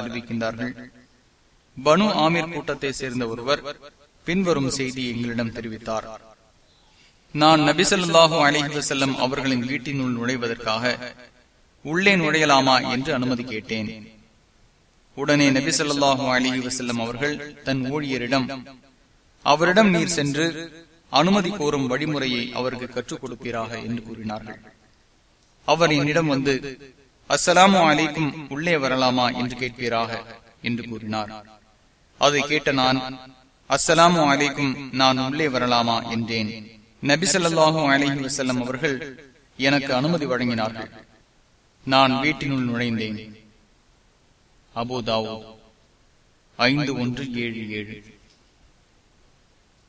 அறிவிக்கின்றார்கள். பனு ஆமீர் கூட்டத்தை சேர்ந்த ஒருவர் பின்வரும் செய்தி எங்களிடம் தெரிவித்தார். நான் நபிசல்லாஹு அலிஹி வசல்லம் அவர்களின் வீட்டினுள் நுழைவதற்காக உள்ளே நுழையலாமா என்று அனுமதி கேட்டேன். உடனே நபிசல்லாஹு அலிஹி வசல்லம் அவர்கள் தன் ஊழியரிடம் அவரிடம் நீர் சென்று அனுமதி கோரும் வழிமுறையை அவருக்கு கற்றுக் கொடுப்பீராக என்று கூறினார்கள். அவர் என்னிடம் வந்து அஸ்ஸலாமு அலைக்கும் உள்ளே வரலாமா? என்று கேட்பீராக என்று கூறினார். அதை கேட்ட நான் அஸ்ஸலாமு அலைக்கும் நான் உள்ளே வரலாமா? என்றேன். நபிசல்லாஹு அலஹி வசல்லம் அவர்கள் எனக்கு அனுமதி வழங்கினார்கள். நான் வீட்டினுள் நுழைந்தேன். அபோதாவோ ஐந்து ஒன்று ஏழு ஏழு.